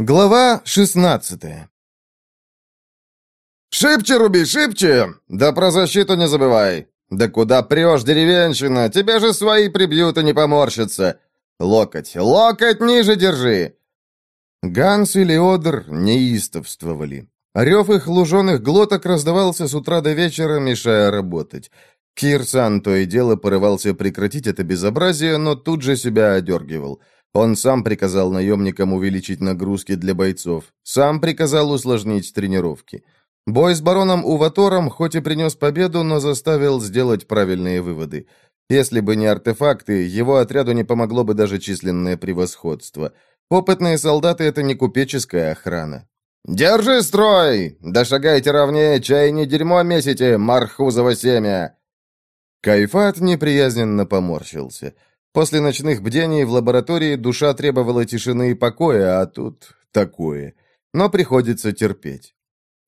Глава 16 «Шибче, Руби, шибче! Да про защиту не забывай! Да куда прешь, деревенщина? Тебя же свои прибьют и не поморщатся! Локоть, локоть ниже держи!» Ганс и Леодр неистовствовали. Рев их луженых глоток раздавался с утра до вечера, мешая работать. Кирсан то и дело порывался прекратить это безобразие, но тут же себя одергивал – он сам приказал наемникам увеличить нагрузки для бойцов, сам приказал усложнить тренировки. Бой с барономУватором хоть и принес победу, но заставил сделать правильные выводы. Если бы не артефакты, его отряду не помогло бы даже численное превосходство. Опытные солдаты — это не купеческая охрана. «Держи строй! Да шагайте ровнее, чай не дерьмо месите, мархузово семя!» Кайфат неприязненно поморщился — После ночных бдений в лаборатории душа требовала тишины и покоя, а тут такое. Но приходится терпеть.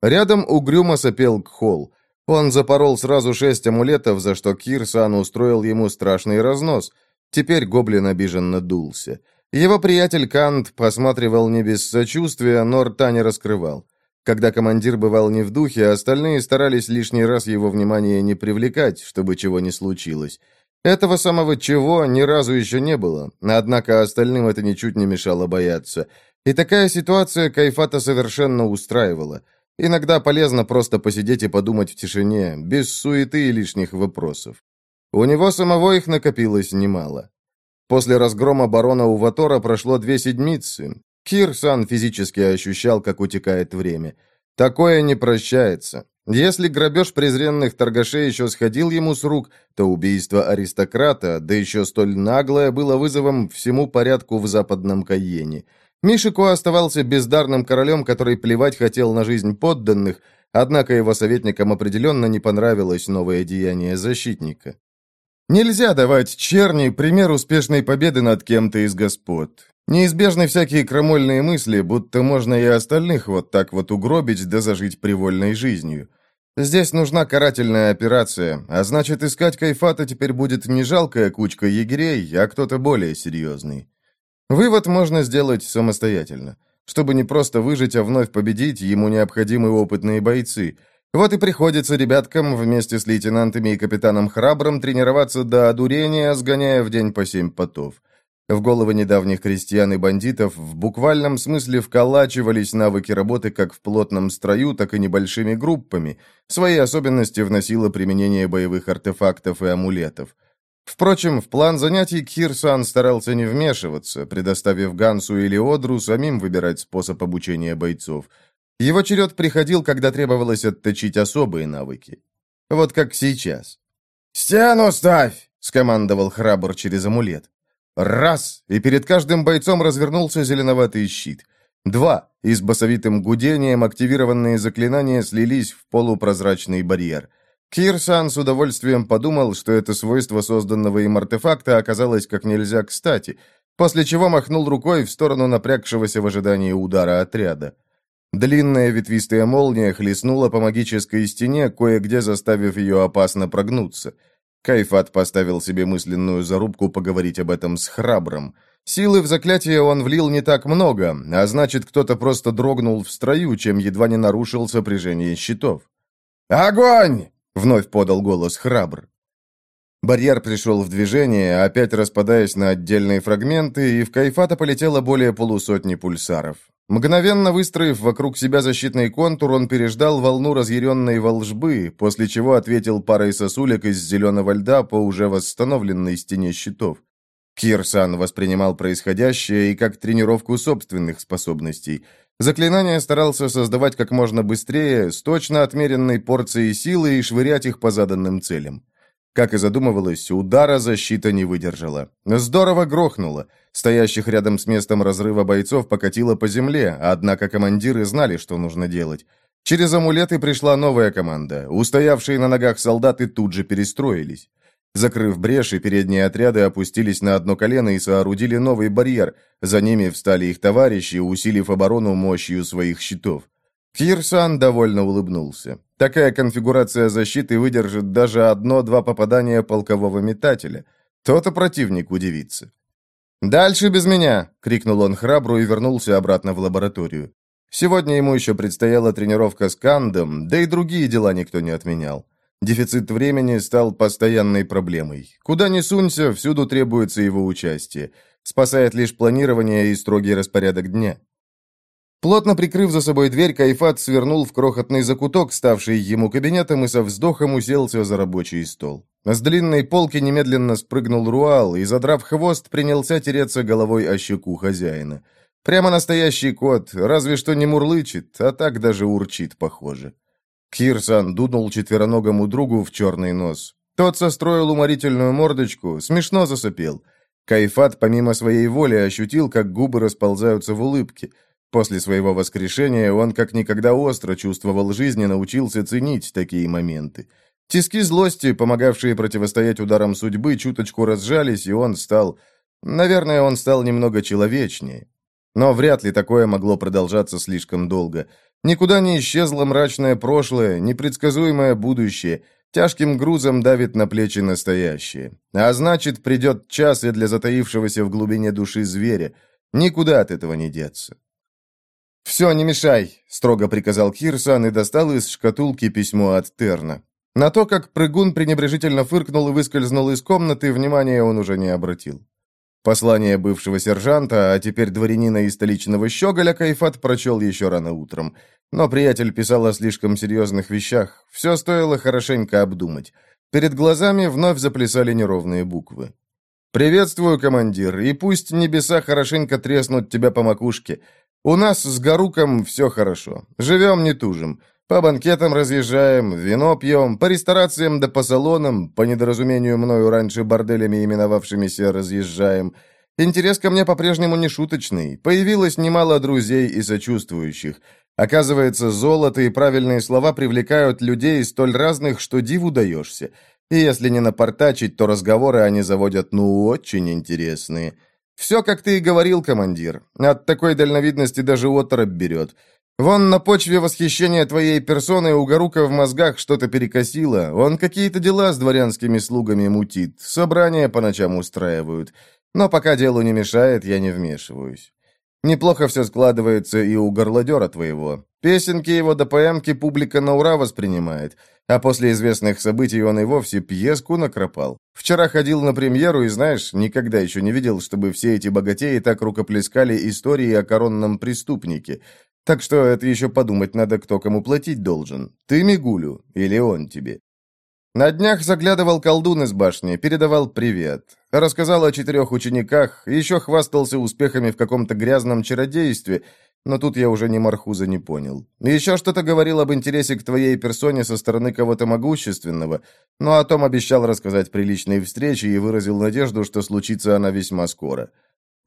Рядом угрюмо сопел Кхол. Он запорол сразу шесть амулетов, за что Кирсан устроил ему страшный разнос. Теперь гоблин обиженно дулся. Его приятель Кант посматривал не без сочувствия, но рта не раскрывал. Когда командир бывал не в духе, остальные старались лишний раз его внимание не привлекать, чтобы чего не случилось. Этого самого чего ни разу еще не было, однако остальным это ничуть не мешало бояться. И такая ситуация Кайфата совершенно устраивала. Иногда полезно просто посидеть и подумать в тишине, без суеты и лишних вопросов. У него самого их накопилось немало. После разгрома барона Уватора прошло две седмицы. Кир-сан физически ощущал, как утекает время. Такое не прощается. Если грабеж презренных торгашей еще сходил ему с рук, то убийство аристократа, да еще столь наглое, было вызовом всему порядку в западном Кайене. Мишико оставался бездарным королем, который плевать хотел на жизнь подданных, однако его советникам определенно не понравилось новое деяние защитника. Нельзя давать черни пример успешной победы над кем-то из господ. Неизбежны всякие крамольные мысли, будто можно и остальных вот так вот угробить да зажить привольной жизнью. Здесь нужна карательная операция, а значит, искать Кайфата теперь будет не жалкая кучка егерей, а кто-то более серьезный. Вывод можно сделать самостоятельно. Чтобы не просто выжить, а вновь победить, ему необходимы опытные бойцы. Вот и приходится ребяткам вместе с лейтенантами и капитаном Храбром тренироваться до одурения, сгоняя в день по семь потов. В головы недавних крестьян и бандитов в буквальном смысле вколачивались навыки работы как в плотном строю, так и небольшими группами. Свои особенности вносило применение боевых артефактов и амулетов. Впрочем, в план занятий Кирсан старался не вмешиваться, предоставив Гансу или Одру самим выбирать способ обучения бойцов. Его черед приходил, когда требовалось отточить особые навыки. Вот как сейчас. «Стену ставь!» — скомандовал храбр через амулет. Раз, и перед каждым бойцом развернулся зеленоватый щит. Два, и с басовитым гудением активированные заклинания слились в полупрозрачный барьер. Кирсан с удовольствием подумал, что это свойство созданного им артефакта оказалось как нельзя кстати, после чего махнул рукой в сторону напрягшегося в ожидании удара отряда. Длинная ветвистая молния хлестнула по магической стене, кое-где заставив ее опасно прогнуться – Кайфат поставил себе мысленную зарубку поговорить об этом с храбром. Силы в заклятие он влил не так много, а значит, кто-то просто дрогнул в строю, чем едва не нарушил сопряжение щитов. «Огонь!» — вновь подал голос храбр. Барьер пришел в движение, опять распадаясь на отдельные фрагменты, и в Кайфата полетело более полусотни пульсаров. Мгновенно выстроив вокруг себя защитный контур, он переждал волну разъяренной волжбы, после чего ответил парой сосулек из зеленого льда по уже восстановленной стене щитов. Кирсан воспринимал происходящее и как тренировку собственных способностей. Заклинание старался создавать как можно быстрее, с точно отмеренной порцией силы и швырять их по заданным целям. Как и задумывалось, удара защита не выдержала. Здорово грохнуло. Стоящих рядом с местом разрыва бойцов покатило по земле, однако командиры знали, что нужно делать. Через амулеты пришла новая команда. Устоявшие на ногах солдаты тут же перестроились. Закрыв бреши, передние отряды опустились на одно колено и соорудили новый барьер. За ними встали их товарищи, усилив оборону мощью своих щитов. Кирсан довольно улыбнулся. Такая конфигурация защиты выдержит даже одно-два попадания полкового метателя. То-то противник удивится. «Дальше без меня!» — крикнул он храбру и вернулся обратно в лабораторию. Сегодня ему еще предстояла тренировка с Кандом, да и другие дела никто не отменял. Дефицит времени стал постоянной проблемой. Куда ни сунься, всюду требуется его участие. Спасает лишь планирование и строгий распорядок дня. Плотно прикрыв за собой дверь, Кайфат свернул в крохотный закуток, ставший ему кабинетом, и со вздохом уселся за рабочий стол. С длинной полки немедленно спрыгнул Руал и, задрав хвост, принялся тереться головой о щеку хозяина. Прямо настоящий кот, разве что не мурлычет, а так даже урчит, похоже. Кирсан дунул четвероногому другу в черный нос. Тот состроил уморительную мордочку, смешно засопел. Кайфат, помимо своей воли, ощутил, как губы расползаются в улыбке – После своего воскрешения он как никогда остро чувствовал жизнь и научился ценить такие моменты. Тиски злости, помогавшие противостоять ударам судьбы, чуточку разжались, и он стал... Наверное, он стал немного человечнее. Но вряд ли такое могло продолжаться слишком долго. Никуда не исчезло мрачное прошлое, непредсказуемое будущее. Тяжким грузом давит на плечи настоящее. А значит, придет час и для затаившегося в глубине души зверя. Никуда от этого не деться. «Все, не мешай», — строго приказал Кирсан и достал из шкатулки письмо от Терна. На то, как прыгун пренебрежительно фыркнул и выскользнул из комнаты, внимания он уже не обратил. Послание бывшего сержанта, а теперь дворянина и столичного щеголя Кайфат прочел еще рано утром. Но приятель писал о слишком серьезных вещах. Все стоило хорошенько обдумать. Перед глазами вновь заплясали неровные буквы. «Приветствую, командир, и пусть небеса хорошенько треснут тебя по макушке. У нас с Гаруком все хорошо. Живем, не тужим. По банкетам разъезжаем, вино пьем, по ресторациям да по салонам, по недоразумению мною раньше борделями именовавшимися разъезжаем. Интерес ко мне по-прежнему не шуточный. Появилось немало друзей и сочувствующих. Оказывается, золото и правильные слова привлекают людей столь разных, что диву даешься. И если не напортачить, то разговоры они заводят, ну, очень интересные. «Все, как ты и говорил, командир. От такой дальновидности даже оторопь берет. Вон на почве восхищения твоей персоной у Гарука в мозгах что-то перекосило. Он какие-то дела с дворянскими слугами мутит, собрания по ночам устраивают. Но пока делу не мешает, я не вмешиваюсь. Неплохо все складывается и у горлодера твоего. Песенки его до поэмки публика на ура воспринимает, а после известных событий он и вовсе пьеску накропал. Вчера ходил на премьеру и, знаешь, никогда еще не видел, чтобы все эти богатеи так рукоплескали истории о коронном преступнике. Так что это еще подумать надо, кто кому платить должен. Ты Мигулю или он тебе. На днях заглядывал колдун из башни, передавал привет. Рассказал о четырех учениках, еще хвастался успехами в каком-то грязном чародействе, но тут я уже ни Мархуза не понял. Еще что-то говорил об интересе к твоей персоне со стороны кого-то могущественного, но о том обещал рассказать при личной встрече и выразил надежду, что случится она весьма скоро.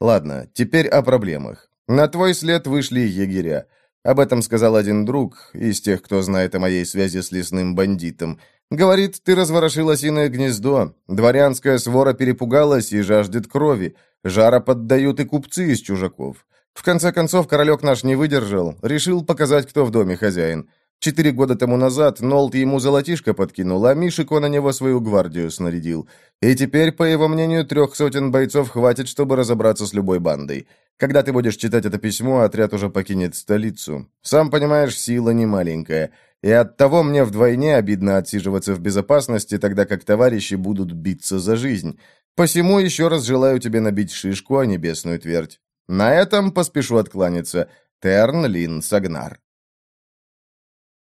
Ладно, теперь о проблемах. На твой след вышли егеря. Об этом сказал один друг из тех, кто знает о моей связи с лесным бандитом. Говорит, ты разворошил осиное гнездо. Дворянская свора перепугалась и жаждет крови. Жара поддают и купцы из чужаков. В конце концов, королек наш не выдержал. Решил показать, кто в доме хозяин. Четыре года тому назад Нолт ему золотишко подкинул, а Мишико на него свою гвардию снарядил. И теперь, по его мнению, трех сотен бойцов хватит, чтобы разобраться с любой бандой. Когда ты будешь читать это письмо, отряд уже покинет столицу. Сам понимаешь, сила не маленькая. И оттого мне вдвойне обидно отсиживаться в безопасности, тогда как товарищи будут биться за жизнь. Посему еще раз желаю тебе набить шишку о небесную твердь. На этом поспешу откланяться. Терн Лин Сагнар.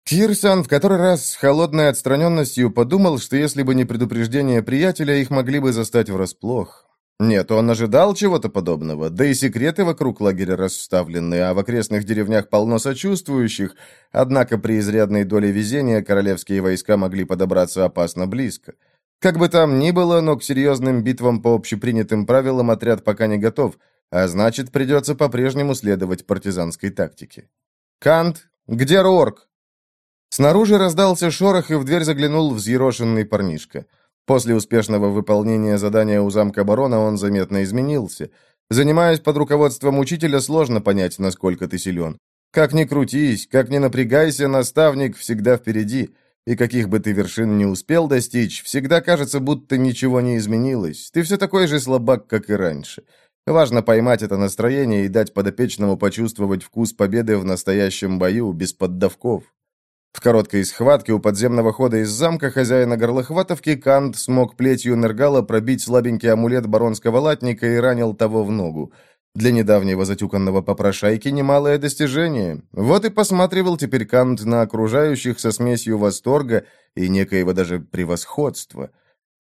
Кирсан в который раз с холодной отстраненностью подумал, что если бы не предупреждение приятеля, их могли бы застать врасплох. Нет, он ожидал чего-то подобного, да и секреты вокруг лагеря расставлены, а в окрестных деревнях полно сочувствующих, однако при изрядной доле везения королевские войска могли подобраться опасно близко. Как бы там ни было, но к серьезным битвам по общепринятым правилам отряд пока не готов, а значит, придется по-прежнему следовать партизанской тактике. «Кант, где Рорк?» Снаружи раздался шорох, и в дверь заглянул взъерошенный парнишка – После успешного выполнения задания у замка барона он заметно изменился. Занимаясь под руководством учителя, сложно понять, насколько ты силен. Как ни крутись, как ни напрягайся, наставник всегда впереди. И каких бы ты вершин не успел достичь, всегда кажется, будто ничего не изменилось. Ты все такой же слабак, как и раньше. Важно поймать это настроение и дать подопечному почувствовать вкус победы в настоящем бою, без поддавков. В короткой схватке у подземного хода из замка хозяина горлохватовки Кант смог плетью Нергала пробить слабенький амулет баронского латника и ранил того в ногу. Для недавнего затюканного попрошайки немалое достижение. Вот и посматривал теперь Кант на окружающих со смесью восторга и некоего даже превосходства.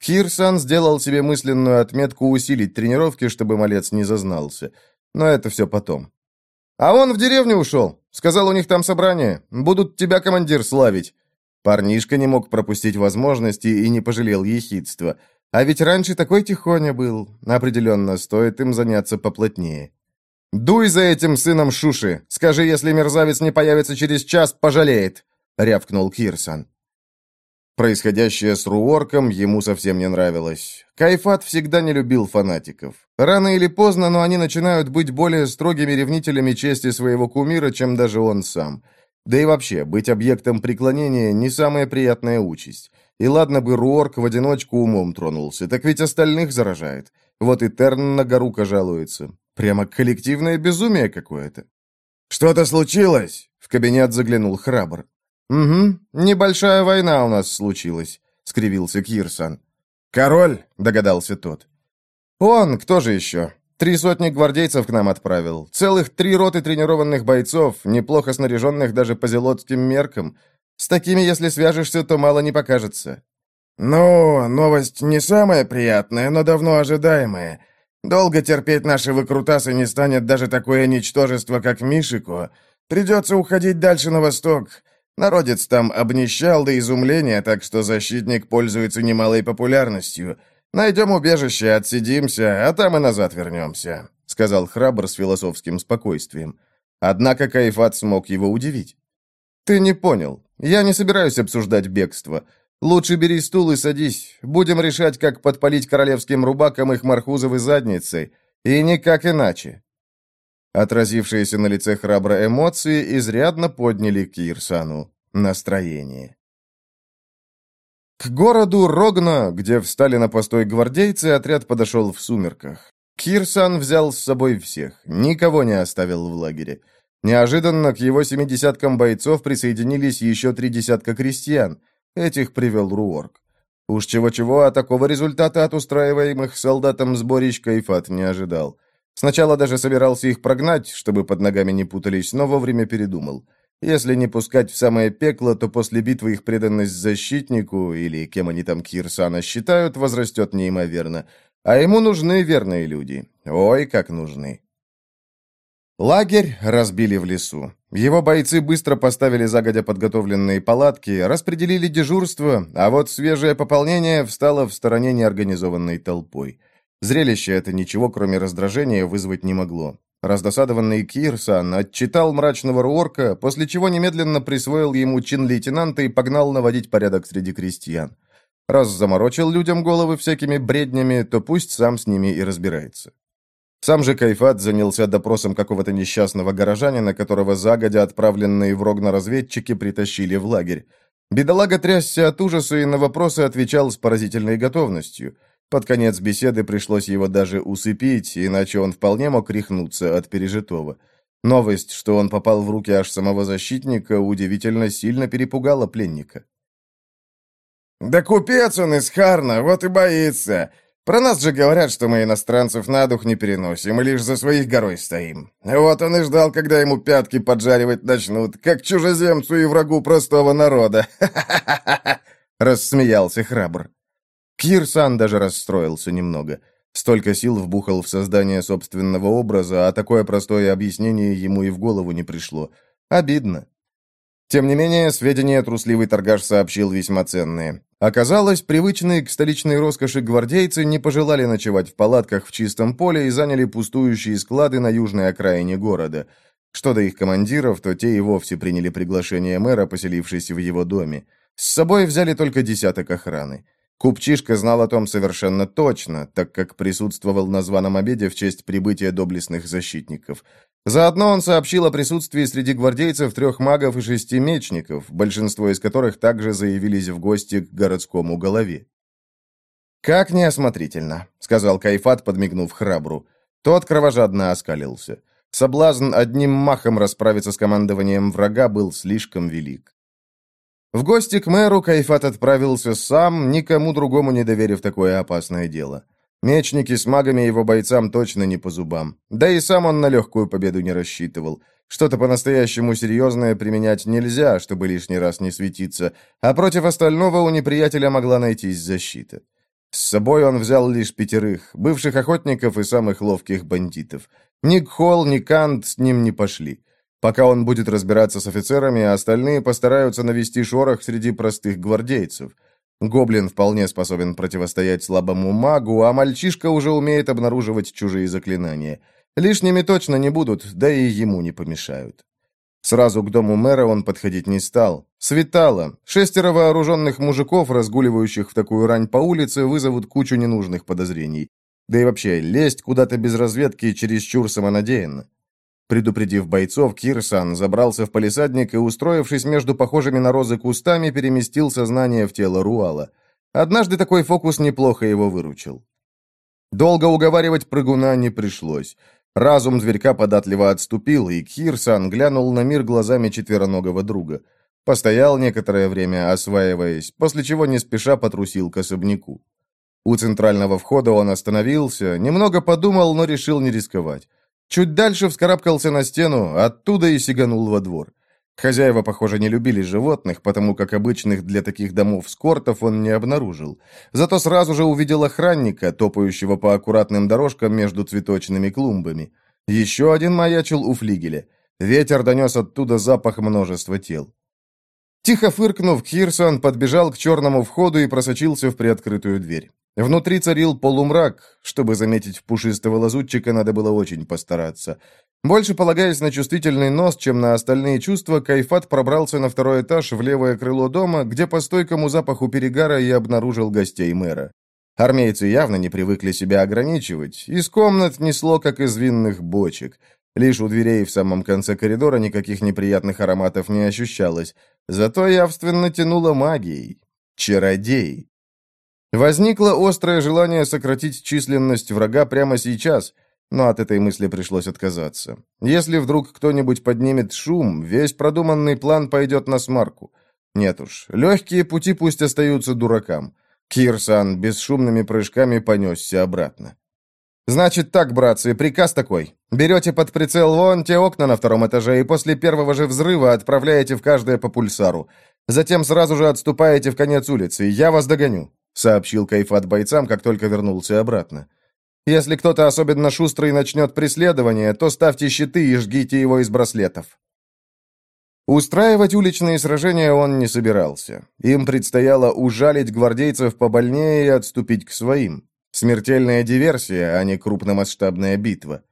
Кирсан сделал себе мысленную отметку усилить тренировки, чтобы малец не зазнался. Но это все потом. «А он в деревню ушел. Сказал, у них там собрание. Будут тебя, командир, славить». Парнишка не мог пропустить возможности и не пожалел ехидства. А ведь раньше такой тихоня был. Определенно, стоит им заняться поплотнее. «Дуй за этим сыном Шуши! Скажи, если мерзавец не появится через час, пожалеет!» — рявкнул Кирсан. Происходящее с Руорком ему совсем не нравилось. Кайфат всегда не любил фанатиков. Рано или поздно, но они начинают быть более строгими ревнителями чести своего кумира, чем даже он сам. Да и вообще, быть объектом преклонения – не самая приятная участь. И ладно бы Руорк в одиночку умом тронулся, так ведь остальных заражает. Вот и Терн на Гарука жалуется. Прямо коллективное безумие какое-то. «Что-то случилось?» — в кабинет заглянул храбр. «Угу, небольшая война у нас случилась», — скривился Кирсан. «Король?» — догадался тот. «Он, кто же еще? Три сотни гвардейцев к нам отправил. Целых три роты тренированных бойцов, неплохо снаряженных даже по зелотским меркам. С такими, если свяжешься, то мало не покажется». «Ну, новость не самая приятная, но давно ожидаемая. Долго терпеть наши выкрутасы не станет даже такое ничтожество, как Мишико. Придется уходить дальше на восток. Народец там обнищал до изумления, так что защитник пользуется немалой популярностью». Найдем убежище, отсидимся, а там и назад вернемся», — сказал храбр с философским спокойствием. Однако Кайфат смог его удивить. «Ты не понял. Я не собираюсь обсуждать бегство. Лучше бери стул и садись. Будем решать, как подпалить королевским рубакам их мархузовы задницы. И никак иначе». Отразившиеся на лице храбра эмоции изрядно подняли Кирсану настроение. К городу Рогна, где встали на постой гвардейцы, отряд подошел в сумерках. Кирсан взял с собой всех, никого не оставил в лагере. Неожиданно к его семидесяткам бойцов присоединились еще три десятка крестьян. Этих привел Руорк. Уж чего-чего, а такого результата от устраиваемых солдатам сборищ Кайфат не ожидал. Сначала даже собирался их прогнать, чтобы под ногами не путались, но вовремя передумал. Если не пускать в самое пекло, то после битвы их преданность защитнику, или кем они там Кирсана считают, возрастет неимоверно. А ему нужны верные люди. Ой, как нужны. Лагерь разбили в лесу. Его бойцы быстро поставили загодя подготовленные палатки, распределили дежурство, а вот свежее пополнение встало в стороне неорганизованной толпой. Зрелище это ничего, кроме раздражения, вызвать не могло. Раздосадованный Кирсан отчитал мрачного Руорка, после чего немедленно присвоил ему чин лейтенанта и погнал наводить порядок среди крестьян. Раз заморочил людям головы всякими бреднями, то пусть сам с ними и разбирается. Сам же Кайфат занялся допросом какого-то несчастного горожанина, которого загодя отправленные в Рогна разведчики притащили в лагерь. Бедолага трясся от ужаса и на вопросы отвечал с поразительной готовностью – под конец беседы пришлось его даже усыпить, иначе он вполне мог рехнуться от пережитого. Новость, что он попал в руки аж самого защитника, удивительно сильно перепугала пленника. «Да купец он из Харна, вот и боится. Про нас же говорят, что мы иностранцев на дух не переносим и лишь за своих горой стоим. Вот он и ждал, когда ему пятки поджаривать начнут, как чужеземцу и врагу простого народа. рассмеялся храбр. Кирсан даже расстроился немного. Столько сил вбухал в создание собственного образа, а такое простое объяснение ему и в голову не пришло. Обидно. Тем не менее, сведения трусливый торгаш сообщил весьма ценные. Оказалось, привычные к столичной роскоши гвардейцы не пожелали ночевать в палатках в чистом поле и заняли пустующие склады на южной окраине города. Что до их командиров, то те и вовсе приняли приглашение мэра, поселившись в его доме. С собой взяли только десяток охраны. Купчишка знал о том совершенно точно, так как присутствовал на званом обеде в честь прибытия доблестных защитников. Заодно он сообщил о присутствии среди гвардейцев трех магов и шести мечников, большинство из которых также заявились в гости к городскому голове. «Как неосмотрительно», — сказал Кайфат, подмигнув храбру. Тот кровожадно оскалился. Соблазн одним махом расправиться с командованием врага был слишком велик. В гости к мэру Кайфат отправился сам, никому другому не доверив такое опасное дело. Мечники с магами его бойцам точно не по зубам. Да и сам он на легкую победу не рассчитывал. Что-то по-настоящему серьезное применять нельзя, чтобы лишний раз не светиться, а против остального у неприятеля могла найтись защита. С собой он взял лишь пятерых, бывших охотников и самых ловких бандитов. Ни Кхол, ни Кант с ним не пошли. Пока он будет разбираться с офицерами, остальные постараются навести шорох среди простых гвардейцев. Гоблин вполне способен противостоять слабому магу, а мальчишка уже умеет обнаруживать чужие заклинания. Лишними точно не будут, да и ему не помешают. Сразу к дому мэра он подходить не стал. Светало. Шестеро вооруженных мужиков, разгуливающих в такую рань по улице, вызовут кучу ненужных подозрений. Да и вообще, лезть куда-то без разведки чересчур самонадеянно. Предупредив бойцов, Кирсан забрался в палисадник и, устроившись между похожими на розы кустами, переместил сознание в тело Руала. Однажды такой фокус неплохо его выручил. Долго уговаривать прыгуна не пришлось. Разум зверька податливо отступил, и Кирсан глянул на мир глазами четвероногого друга. Постоял некоторое время, осваиваясь, после чего не спеша потрусил к особняку. У центрального входа он остановился, немного подумал, но решил не рисковать. Чуть дальше вскарабкался на стену, оттуда и сиганул во двор. Хозяева, похоже, не любили животных, потому как обычных для таких домов скортов он не обнаружил. Зато сразу же увидел охранника, топающего по аккуратным дорожкам между цветочными клумбами. Еще один маячил у флигеля. Ветер донес оттуда запах множества тел. Тихо фыркнув, Хирсон подбежал к черному входу и просочился в приоткрытую дверь. Внутри царил полумрак. Чтобы заметить пушистого лазутчика, надо было очень постараться. Больше полагаясь на чувствительный нос, чем на остальные чувства, Кайфат пробрался на второй этаж в левое крыло дома, где по стойкому запаху перегара и обнаружил гостей мэра. Армейцы явно не привыкли себя ограничивать. Из комнат несло, как из винных бочек. Лишь у дверей в самом конце коридора никаких неприятных ароматов не ощущалось. Зато явственно тянуло магией. Чародей. Возникло острое желание сократить численность врага прямо сейчас, но от этой мысли пришлось отказаться. Если вдруг кто-нибудь поднимет шум, весь продуманный план пойдет на смарку. Нет уж, легкие пути пусть остаются дуракам. Кирсан бесшумными прыжками понесся обратно. «Значит так, братцы, приказ такой. Берете под прицел вон те окна на втором этаже и после первого же взрыва отправляете в каждое по пульсару. Затем сразу же отступаете в конец улицы, я вас догоню», — сообщил Кайфат бойцам, как только вернулся обратно. Если кто-то особенно шустрый начнет преследование, то ставьте щиты и жгите его из браслетов». Устраивать уличные сражения он не собирался. Им предстояло ужалить гвардейцев побольнее и отступить к своим. Смертельная диверсия, а не крупномасштабная битва.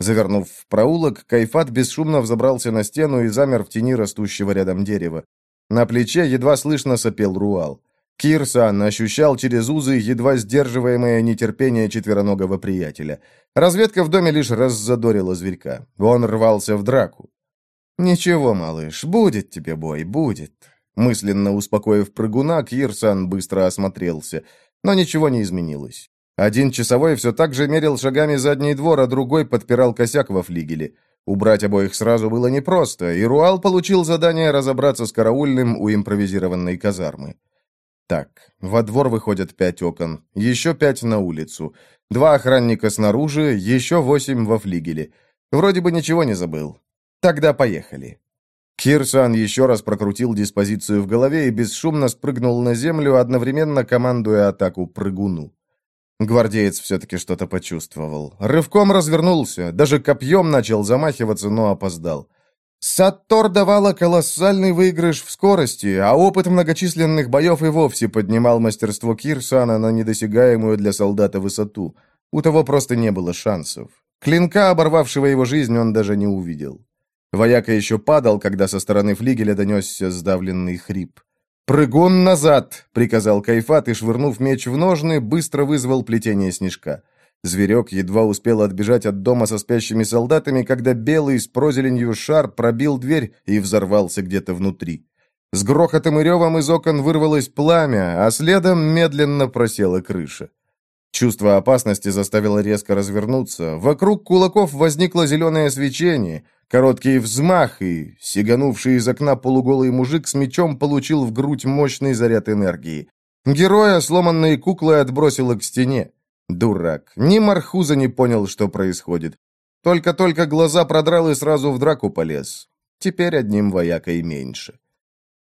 Завернув в проулок, Кайфат бесшумно взобрался на стену и замер в тени растущего рядом дерева. На плече едва слышно сопел Руал. Кирсан ощущал через узы едва сдерживаемое нетерпение четвероногого приятеля. Разведка в доме лишь раззадорила зверька. Он рвался в драку. «Ничего, малыш, будет тебе бой, будет». Мысленно успокоив прыгуна, Кирсан быстро осмотрелся, но ничего не изменилось. Один часовой все так же мерил шагами задний двор, а другой подпирал косяк во флигеле. Убрать обоих сразу было непросто, и Руал получил задание разобраться с караульным у импровизированной казармы. Так, во двор выходят пять окон, еще пять на улицу, два охранника снаружи, еще восемь во флигеле. Вроде бы ничего не забыл. Тогда поехали. Кирсан еще раз прокрутил диспозицию в голове и бесшумно спрыгнул на землю, одновременно командуя атаку прыгуну. Гвардеец все-таки что-то почувствовал. Рывком развернулся, даже копьем начал замахиваться, но опоздал. Саттор давала колоссальный выигрыш в скорости, а опыт многочисленных боев и вовсе поднимал мастерство Кирсана на недосягаемую для солдата высоту. У того просто не было шансов. Клинка, оборвавшего его жизнь, он даже не увидел. Вояка еще падал, когда со стороны флигеля донесся сдавленный хрип. «Прыгун назад!» — приказал Кайфат и, швырнув меч в ножны, быстро вызвал плетение снежка. Зверек едва успел отбежать от дома со спящими солдатами, когда белый с прозеленью шар пробил дверь и взорвался где-то внутри. С грохотом и ревом из окон вырвалось пламя, а следом медленно просела крыша. Чувство опасности заставило резко развернуться. Вокруг кулаков возникло зеленое свечение, короткий взмах, и сиганувший из окна полуголый мужик с мечом получил в грудь мощный заряд энергии. Героя, сломанной куклой, отбросило к стене. Дурак. Ни Мархуза не понял, что происходит. Только-только глаза продрал и сразу в драку полез. Теперь одним воякой меньше.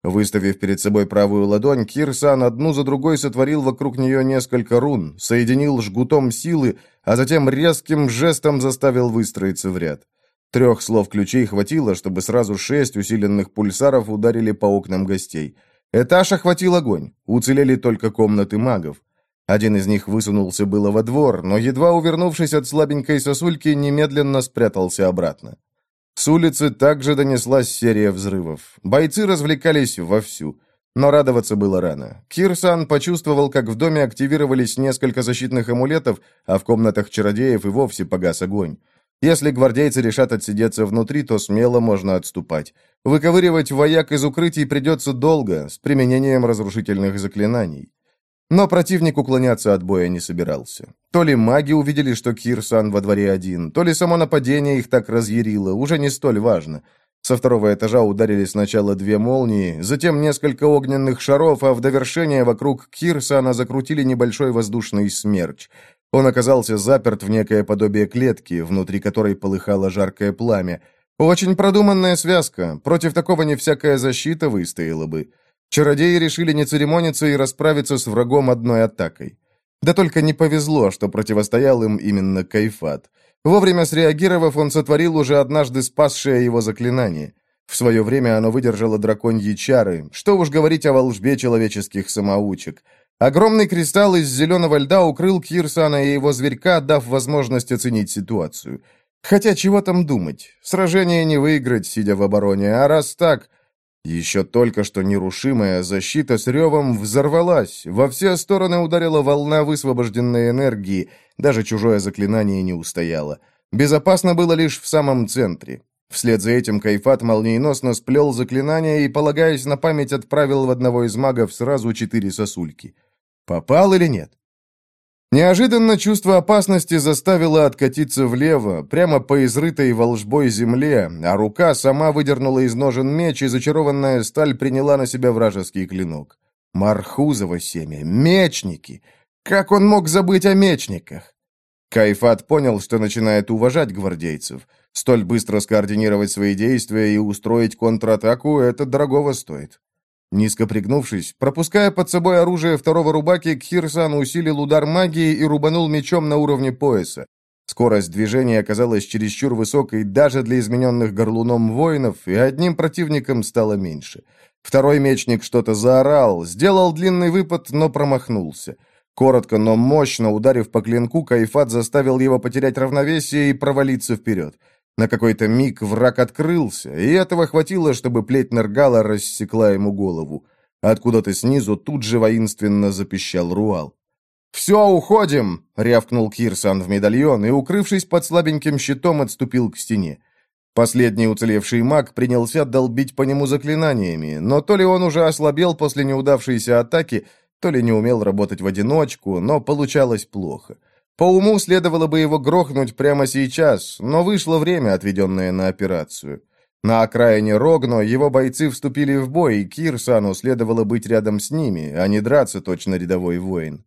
Выставив перед собой правую ладонь, Кирсан одну за другой сотворил вокруг нее несколько рун, соединил жгутом силы, а затем резким жестом заставил выстроиться в ряд. Трех слов ключей хватило, чтобы сразу шесть усиленных пульсаров ударили по окнам гостей. Этаж охватил огонь, уцелели только комнаты магов. Один из них высунулся было во двор, но, едва увернувшись от слабенькой сосульки, немедленно спрятался обратно. С улицы также донеслась серия взрывов. Бойцы развлекались вовсю. Но радоваться было рано. Кирсан почувствовал, как в доме активировались несколько защитных амулетов, а в комнатах чародеев и вовсе погас огонь. Если гвардейцы решат отсидеться внутри, то смело можно отступать. Выковыривать вояк из укрытий придется долго, с применением разрушительных заклинаний. Но противник уклоняться от боя не собирался. То ли маги увидели, что Кирсан во дворе один, то ли само нападение их так разъярило, уже не столь важно. Со второго этажа ударили сначала две молнии, затем несколько огненных шаров, а в довершение вокруг Кирсана закрутили небольшой воздушный смерч. Он оказался заперт в некое подобие клетки, внутри которой полыхало жаркое пламя. Очень продуманная связка, против такого не всякая защита выстояла бы. Чародеи решили не церемониться и расправиться с врагом одной атакой. Да только не повезло, что противостоял им именно Кайфат. Вовремя среагировав, он сотворил уже однажды спасшее его заклинание. В свое время оно выдержало драконьи чары, что уж говорить о волжбе человеческих самоучек. Огромный кристалл из зеленого льда укрыл Кирсана и его зверька, дав возможность оценить ситуацию. Хотя чего там думать? Сражение не выиграть, сидя в обороне, а раз так, еще только что нерушимая защита с ревом взорвалась, во все стороны ударила волна высвобожденной энергии, даже чужое заклинание не устояло. Безопасно было лишь в самом центре. Вслед за этим Кайфат молниеносно сплел заклинание и, полагаясь на память, отправил в одного из магов сразу четыре сосульки. Попал или нет? Неожиданно чувство опасности заставило откатиться влево, прямо по изрытой волжбой земле, а рука сама выдернула из ножен меч, и зачарованная сталь приняла на себя вражеский клинок. Мархузово семя, мечники! Как он мог забыть о мечниках? Кайфат понял, что начинает уважать гвардейцев. Столь быстро скоординировать свои действия и устроить контратаку – это дорогого стоит. Низко пригнувшись, пропуская под собой оружие второго рубаки, Кхирсан усилил удар магии и рубанул мечом на уровне пояса. Скорость движения оказалась чересчур высокой даже для измененных горлуном воинов, и одним противником стало меньше. Второй мечник что-то заорал, сделал длинный выпад, но промахнулся. Коротко, но мощно ударив по клинку, Кайфат заставил его потерять равновесие и провалиться вперед. На какой-то миг враг открылся, и этого хватило, чтобы плеть Нергала рассекла ему голову. Откуда-то снизу тут же воинственно запищал Руал. «Все, уходим!» — рявкнул Кирсан в медальон и, укрывшись под слабеньким щитом, отступил к стене. Последний уцелевший маг принялся долбить по нему заклинаниями, но то ли он уже ослабел после неудавшейся атаки, то ли не умел работать в одиночку, но получалось плохо. По уму следовало бы его грохнуть прямо сейчас, но вышло время, отведенное на операцию. На окраине Рогно его бойцы вступили в бой, и Кирсану следовало быть рядом с ними, а не драться точно рядовой воин.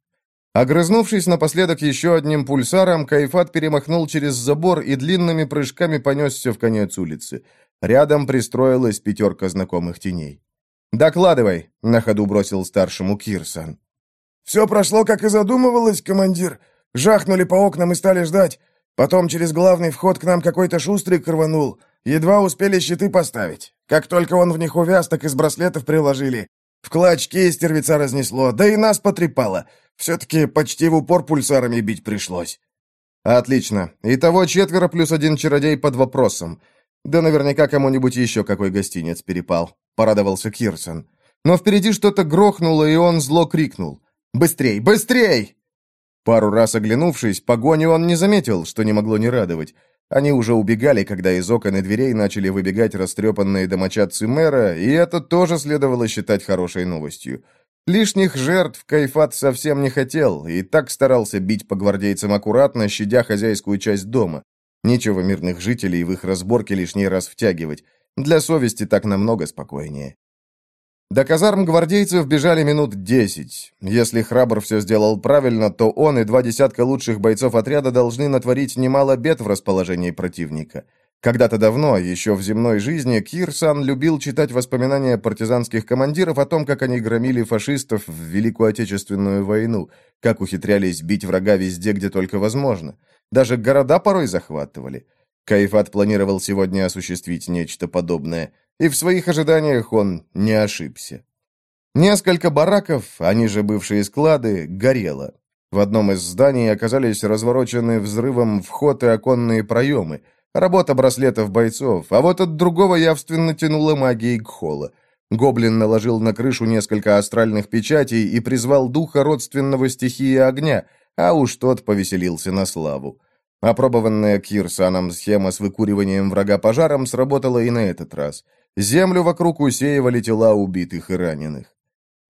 Огрызнувшись напоследок еще одним пульсаром, Кайфат перемахнул через забор и длинными прыжками понесся в конец улицы. Рядом пристроилась пятерка знакомых теней. «Докладывай», — на ходу бросил старшему Кирсан. «Все прошло, как и задумывалось, командир. Жахнули по окнам и стали ждать. Потом через главный вход к нам какой-то шустрик рванул. Едва успели щиты поставить. Как только он в них увяз, так из браслетов приложили. В клочки стервица разнесло, да и нас потрепало. Все-таки почти в упор пульсарами бить пришлось. Отлично. Итого четверо плюс один чародей под вопросом. Да наверняка кому-нибудь еще какой гостинец перепал. Порадовался Кирсон. Но впереди что-то грохнуло, и он зло крикнул. «Быстрей! Быстрей!» Пару раз оглянувшись, погоню он не заметил, что не могло не радовать. Они уже убегали, когда из окон и дверей начали выбегать растрепанные домочадцы мэра, и это тоже следовало считать хорошей новостью. Лишних жертв Кайфат совсем не хотел, и так старался бить по гвардейцам аккуратно, щадя хозяйскую часть дома. Нечего мирных жителей в их разборке лишний раз втягивать. Для совести так намного спокойнее. До казарм гвардейцев бежали минут десять. Если храбр все сделал правильно, то он и два десятка лучших бойцов отряда должны натворить немало бед в расположении противника. Когда-то давно, еще в земной жизни, Кирсан любил читать воспоминания партизанских командиров о том, как они громили фашистов в Великую Отечественную войну, как ухитрялись бить врага везде, где только возможно. Даже города порой захватывали. Кайфат планировал сегодня осуществить нечто подобное – и в своих ожиданиях он не ошибся. Несколько бараков, они же бывшие склады, горело. В одном из зданий оказались разворочены взрывом вход и оконные проемы, работа браслетов бойцов, а вот от другого явственно тянуло магией Гхола. Гоблин наложил на крышу несколько астральных печатей и призвал духа родственного стихии огня, а уж тот повеселился на славу. Опробованная Кирсаном схема с выкуриванием врага пожаром сработала и на этот раз – Землю вокруг усеивали тела убитых и раненых.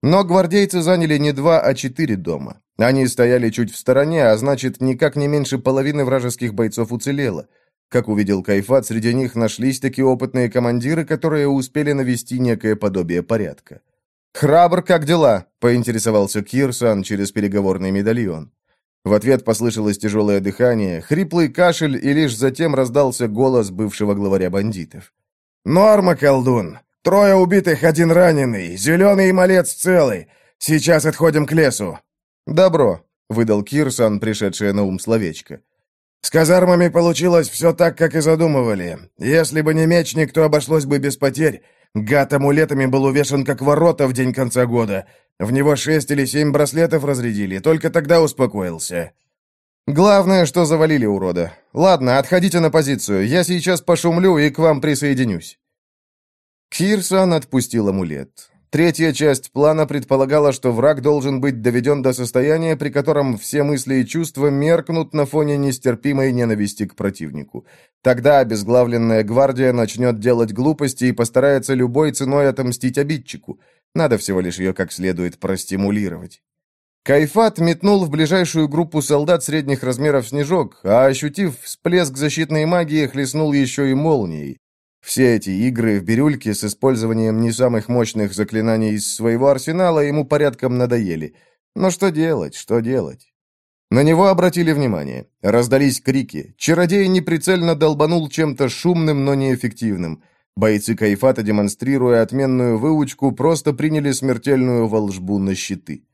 Но гвардейцы заняли не два, а четыре дома. Они стояли чуть в стороне, а значит, никак не меньше половины вражеских бойцов уцелело. Как увидел Кайфат, среди них нашлись такие опытные командиры, которые успели навести некое подобие порядка. «Храбр, как дела?» — поинтересовался Кирсан через переговорный медальон. В ответ послышалось тяжелое дыхание, хриплый кашель, и лишь затем раздался голос бывшего главаря бандитов. «Норма, колдун. Трое убитых, один раненый. Зеленый малец целый. Сейчас отходим к лесу». «Добро», — выдал Кирсон, пришедшее на ум словечко. «С казармами получилось все так, как и задумывали. Если бы не мечник, то обошлось бы без потерь. Гад амулетами был увешан как ворота в день конца года. В него шесть или семь браслетов разрядили, только тогда успокоился». Главное, что завалили урода. Ладно, отходите на позицию. Я сейчас пошумлю и к вам присоединюсь. Кирсан отпустил амулет. Третья часть плана предполагала, что враг должен быть доведен до состояния, при котором все мысли и чувства меркнут на фоне нестерпимой ненависти к противнику. Тогда обезглавленная гвардия начнет делать глупости и постарается любой ценой отомстить обидчику. Надо всего лишь ее как следует простимулировать. Кайфат метнул в ближайшую группу солдат средних размеров снежок, а, ощутив всплеск защитной магии, хлестнул еще и молнией. Все эти игры в бирюльке с использованием не самых мощных заклинаний из своего арсенала ему порядком надоели. Но что делать, что делать? На него обратили внимание. Раздались крики. Чародей неприцельно долбанул чем-то шумным, но неэффективным. Бойцы Кайфата, демонстрируя отменную выучку, просто приняли смертельную волжбу на щиты.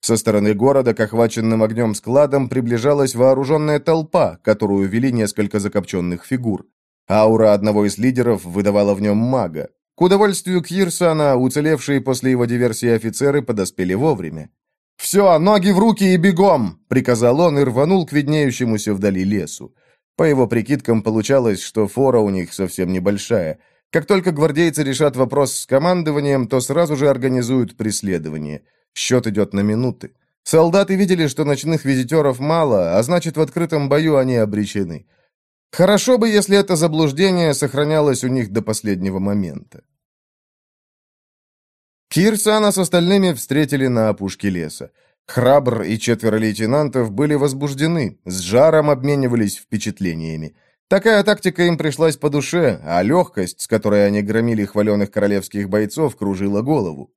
Со стороны города к охваченным огнем складам приближалась вооруженная толпа, которую вели несколько закопченных фигур. Аура одного из лидеров выдавала в нем мага. К удовольствию Кирсана, уцелевшие после его диверсии офицеры подоспели вовремя. «Все, ноги в руки и бегом!» — приказал он и рванул к виднеющемуся вдали лесу. По его прикидкам получалось, что фора у них совсем небольшая. Как только гвардейцы решат вопрос с командованием, то сразу же организуют преследование. Счет идет на минуты. Солдаты видели, что ночных визитеров мало, а значит, в открытом бою они обречены. Хорошо бы, если это заблуждение сохранялось у них до последнего момента. Кирсана с остальными встретили на опушке леса. Храбр и четверо лейтенантов были возбуждены, с жаром обменивались впечатлениями. Такая тактика им пришлась по душе, а легкость, с которой они громили хваленых королевских бойцов, кружила голову.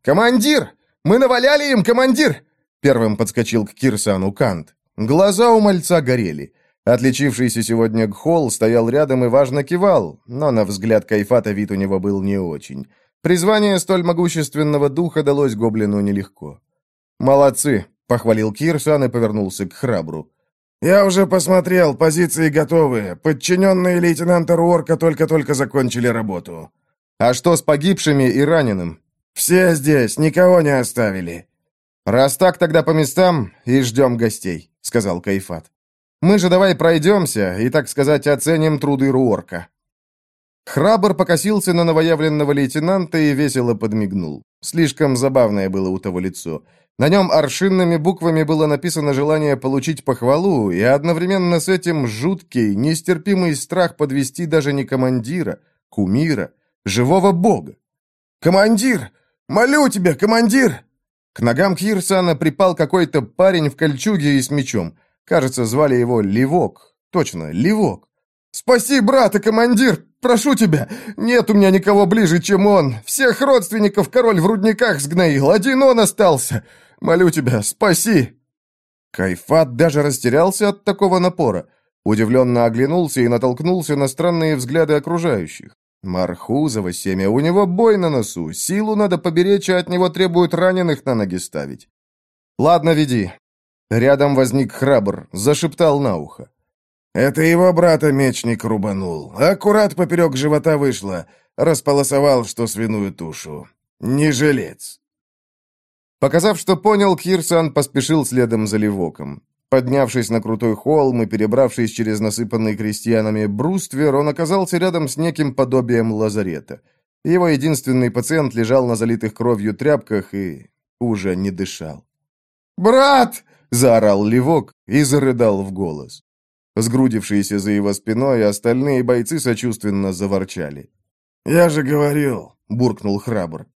«Командир! Мы наваляли им, командир!» Первым подскочил к Кирсану Кант. Глаза у мальца горели. Отличившийся сегодня Гхол стоял рядом и важно кивал, но на взгляд Кайфата вид у него был не очень. Призвание столь могущественного духа далось гоблину нелегко. «Молодцы!» — похвалил Кирсан и повернулся к храбру. «Я уже посмотрел, позиции готовы. Подчиненные лейтенанта Руорка только-только закончили работу». «А что с погибшими и раненым?» «Все здесь, никого не оставили». «Раз так, тогда по местам и ждем гостей», — сказал Кайфат. «Мы же давай пройдемся и, так сказать, оценим труды Руорка». Храбр покосился на новоявленного лейтенанта и весело подмигнул. Слишком забавное было у того лицо. На нем аршинными буквами было написано желание получить похвалу, и одновременно с этим жуткий, нестерпимый страх подвести даже не командира, кумира, живого бога. «Командир! Молю тебя, командир!» К ногам Кирсана припал какой-то парень в кольчуге и с мечом. Кажется, звали его Ливок. Точно, Ливок. «Спаси брата, командир! Прошу тебя! Нет у меня никого ближе, чем он! Всех родственников король в рудниках сгноил, один он остался! Молю тебя, спаси!» Кайфат даже растерялся от такого напора. Удивленно оглянулся и натолкнулся на странные взгляды окружающих. Мархузово семя, у него бой на носу, силу надо поберечь, а от него требуют раненых на ноги ставить. «Ладно, веди». Рядом возник храбр, зашептал на ухо. «Это его брата мечник рубанул. Аккурат поперек живота вышло. Располосовал, что свиную тушу. Не жилец». Показав, что понял, Кирсан поспешил следом за Левоком. Поднявшись на крутой холм и перебравшись через насыпанный крестьянами бруствер, он оказался рядом с неким подобием лазарета. Его единственный пациент лежал на залитых кровью тряпках и уже не дышал. «Брат!» — заорал Левок и зарыдал в голос. Сгрудившиеся за его спиной, остальные бойцы сочувственно заворчали. «Я же говорил», — буркнул храбр.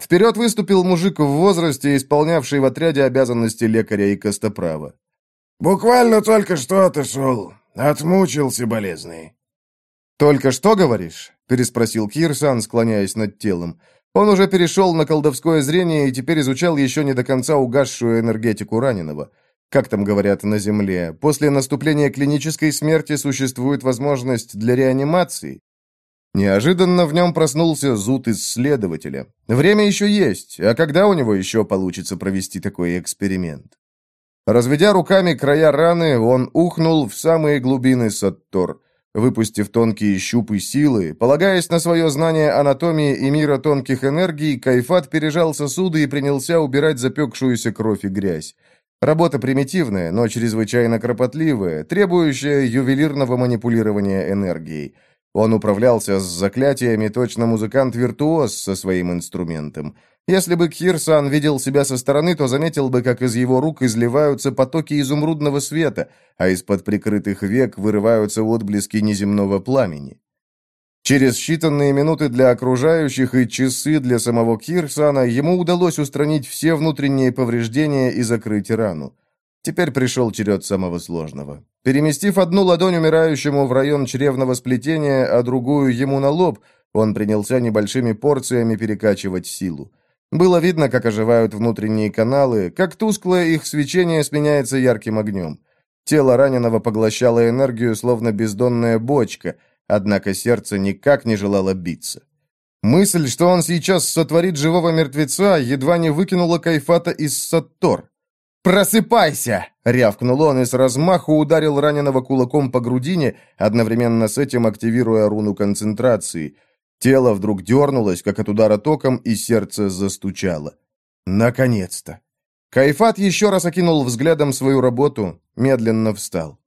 Вперед выступил мужик в возрасте, исполнявший в отряде обязанности лекаря и костоправа. «Буквально только что отошел. Отмучился болезный». «Только что, говоришь?» — переспросил Кирсан, склоняясь над телом. Он уже перешел на колдовское зрение и теперь изучал еще не до конца угасшую энергетику раненого. Как там говорят на Земле, после наступления клинической смерти существует возможность для реанимации. Неожиданно в нем проснулся зуд исследователя. Время еще есть, а когда у него еще получится провести такой эксперимент? Разведя руками края раны, он ухнул в самые глубины Саттор. Выпустив тонкие щупы силы, полагаясь на свое знание анатомии и мира тонких энергий, Кайфат пережал сосуды и принялся убирать запекшуюся кровь и грязь. Работа примитивная, но чрезвычайно кропотливая, требующая ювелирного манипулирования энергией. Он управлялся с заклятиями точно музыкант-виртуоз со своим инструментом. Если бы Кирсан видел себя со стороны, то заметил бы, как из его рук изливаются потоки изумрудного света, а из-под прикрытых век вырываются отблески неземного пламени. Через считанные минуты для окружающих и часы для самого Кирсана ему удалось устранить все внутренние повреждения и закрыть рану. Теперь пришел черед самого сложного. Переместив одну ладонь умирающему в район чревного сплетения, а другую ему на лоб, он принялся небольшими порциями перекачивать силу. Было видно, как оживают внутренние каналы, как тусклое их свечение сменяется ярким огнем. Тело раненого поглощало энергию, словно бездонная бочка – Однако сердце никак не желало биться. Мысль, что он сейчас сотворит живого мертвеца, едва не выкинула Кайфата из Саттор. «Просыпайся!» — рявкнул он и с размаху ударил раненого кулаком по грудине, одновременно с этим активируя руну концентрации. Тело вдруг дернулось, как от удара током, и сердце застучало. Наконец-то! Кайфат еще раз окинул взглядом свою работу, медленно встал.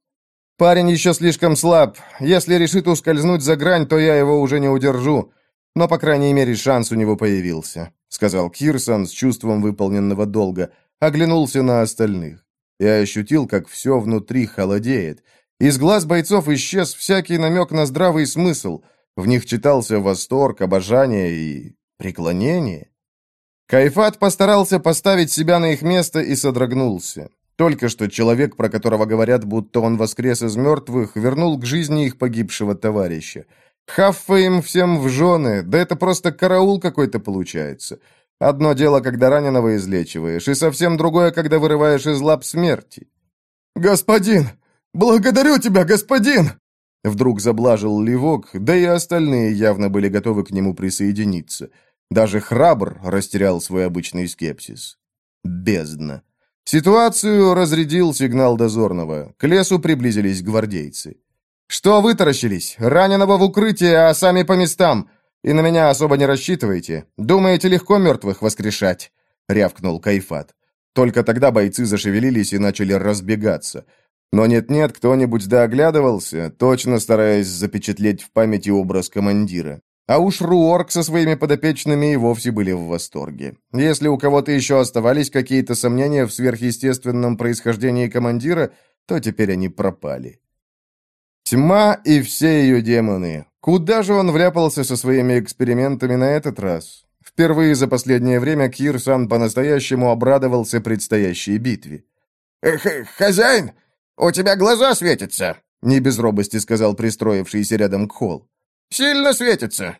Парень еще слишком слаб. Если решит ускользнуть за грань, то я его уже не удержу. Но, по крайней мере, шанс у него появился», — сказал Кирсон с чувством выполненного долга. Оглянулся на остальных. Я ощутил, как все внутри холодеет. Из глаз бойцов исчез всякий намек на здравый смысл. В них читался восторг, обожание и преклонение. Кайфат постарался поставить себя на их место и содрогнулся. Только что человек, про которого говорят, будто он воскрес из мертвых, вернул к жизни их погибшего товарища. Хаффа им всем в жены, да это просто караул какой-то получается. Одно дело, когда раненого излечиваешь, и совсем другое, когда вырываешь из лап смерти. «Господин! Благодарю тебя, господин!» Вдруг заблажил Ливок, да и остальные явно были готовы к нему присоединиться. Даже храбр растерял свой обычный скепсис. Бездна. Ситуацию разрядил сигнал дозорного. К лесу приблизились гвардейцы. «Что вытаращились? Раненого в укрытие, а сами по местам. И на меня особо не рассчитывайте. Думаете, легко мертвых воскрешать?» — рявкнул Кайфат. Только тогда бойцы зашевелились и начали разбегаться. Но нет-нет, кто-нибудь дооглядывался, точно стараясь запечатлеть в памяти образ командира. А уж Руорк со своими подопечными и вовсе были в восторге. Если у кого-то еще оставались какие-то сомнения в сверхъестественном происхождении командира, то теперь они пропали. Тьма и все ее демоны. Куда же он вляпался со своими экспериментами на этот раз? Впервые за последнее время Кирсан по-настоящему обрадовался предстоящей битве. «Х «Хозяин, у тебя глаза светятся!» — не без робости сказал пристроившийся рядом Кхол. «Сильно светятся!»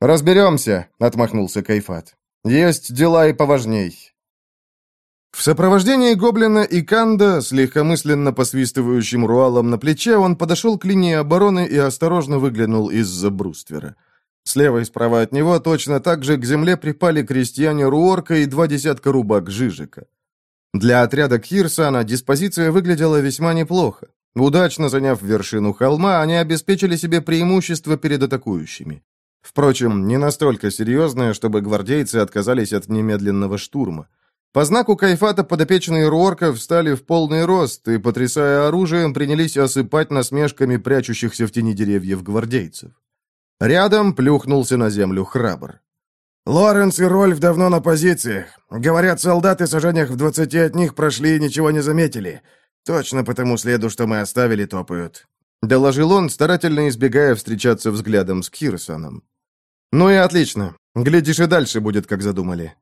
«Разберемся», — отмахнулся Кайфат. «Есть дела и поважней». В сопровождении гоблина и Канда, с легкомысленно посвистывающим руалом на плече, он подошел к линии обороны и осторожно выглянул из-за бруствера. Слева и справа от него точно так же к земле припали крестьяне Руорка и два десятка рубак Жижика. Для отряда Кирсана диспозиция выглядела весьма неплохо. Удачно заняв вершину холма, они обеспечили себе преимущество перед атакующими. Впрочем, не настолько серьезное, чтобы гвардейцы отказались от немедленного штурма. По знаку Кайфата подопечные Руорка встали в полный рост и, потрясая оружием, принялись осыпать насмешками прячущихся в тени деревьев гвардейцев. Рядом плюхнулся на землю храбр. «Лоренс и Рольф давно на позициях. Говорят, солдаты сажениях в двадцати от них прошли и ничего не заметили. Точно по тому следу, что мы оставили, топают». Доложил он, старательно избегая встречаться взглядом с Кирсоном. «Ну и отлично. Глядишь, и дальше будет, как задумали».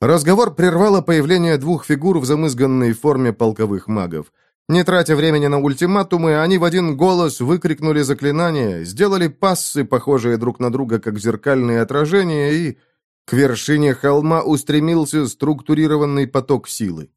Разговор прервало появление двух фигур в замызганной форме полковых магов. Не тратя времени на ультиматумы, они в один голос выкрикнули заклинания, сделали пассы, похожие друг на друга, как зеркальные отражения, и... К вершине холма устремился структурированный поток силы.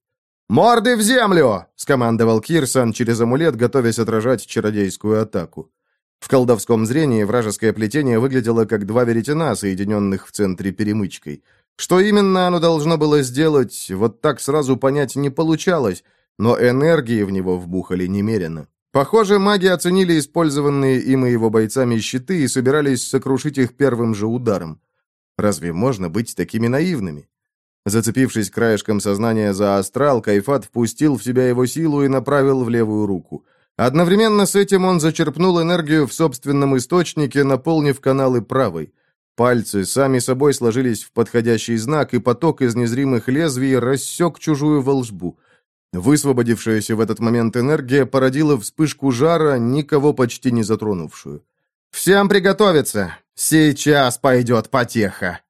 «Морды в землю!» — скомандовал Кирсан через амулет, готовясь отражать чародейскую атаку. В колдовском зрении вражеское плетение выглядело как два веретена, соединенных в центре перемычкой. Что именно оно должно было сделать, вот так сразу понять не получалось — но энергии в него вбухали немерено. Похоже, маги оценили использованные им и его бойцами щиты и собирались сокрушить их первым же ударом. Разве можно быть такими наивными? Зацепившись краешком сознания за астрал, Кайфат впустил в себя его силу и направил в левую руку. Одновременно с этим он зачерпнул энергию в собственном источнике, наполнив каналы правой. Пальцы сами собой сложились в подходящий знак, и поток из незримых лезвий рассек чужую волжбу — Высвободившаяся в этот момент энергия породила вспышку жара, никого почти не затронувшую. «Всем приготовиться! Сейчас пойдет потеха!»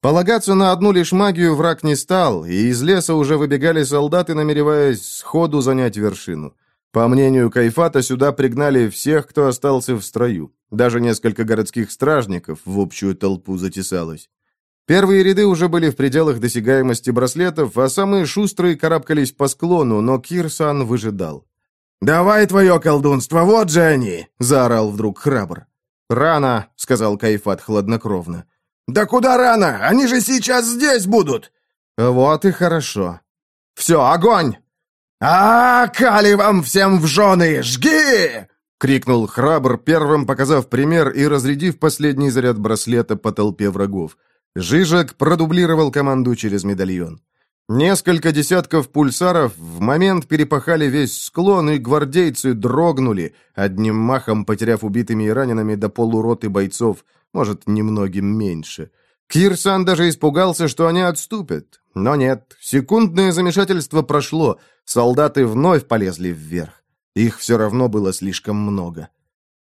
Полагаться на одну лишь магию враг не стал, и из леса уже выбегали солдаты, намереваясь сходу занять вершину. По мнению Кайфата, сюда пригнали всех, кто остался в строю. Даже несколько городских стражников в общую толпу затесалось. Первые ряды уже были в пределах досягаемости браслетов, а самые шустрые карабкались по склону, но Кирсан выжидал. «Давай твое колдунство, вот же они!» — заорал вдруг храбр. «Рано!» — сказал Кайфат хладнокровно. «Да куда рано? Они же сейчас здесь будут!» «Вот и хорошо. Все, огонь!» «А, кали вам всем в жены! Жги!» — крикнул храбр, первым показав пример и разрядив последний заряд браслета по толпе врагов. Жижек продублировал команду через медальон. Несколько десятков пульсаров в момент перепахали весь склон, и гвардейцы дрогнули, одним махом потеряв убитыми и ранеными до полуроты бойцов, может, немногим меньше. Кирсан даже испугался, что они отступят. Но нет, секундное замешательство прошло, солдаты вновь полезли вверх. Их все равно было слишком много.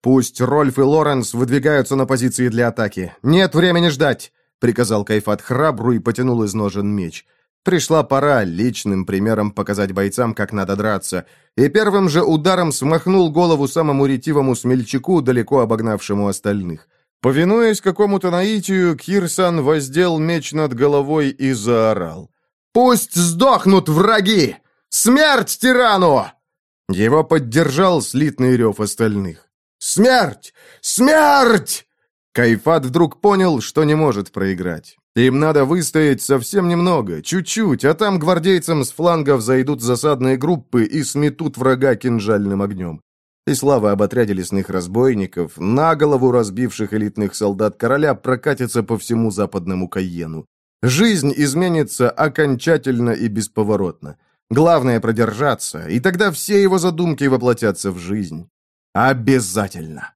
Пусть Рольф и Лоренс выдвигаются на позиции для атаки. Нет времени ждать. — приказал Кайфат храбру и потянул из ножен меч. Пришла пора личным примером показать бойцам, как надо драться, и первым же ударом смахнул голову самому ретивому смельчаку, далеко обогнавшему остальных. Повинуясь какому-то наитию, Кирсан воздел меч над головой и заорал. «Пусть сдохнут враги! Смерть тирану!» Его поддержал слитный рев остальных. «Смерть! Смерть!» Кайфат вдруг понял, что не может проиграть. Им надо выстоять совсем немного, чуть-чуть, а там гвардейцам с флангов зайдут засадные группы и сметут врага кинжальным огнем. И слава об отряде лесных разбойников, на голову разбивших элитных солдат короля, прокатится по всему западному Кайену. Жизнь изменится окончательно и бесповоротно. Главное продержаться, и тогда все его задумки воплотятся в жизнь. Обязательно.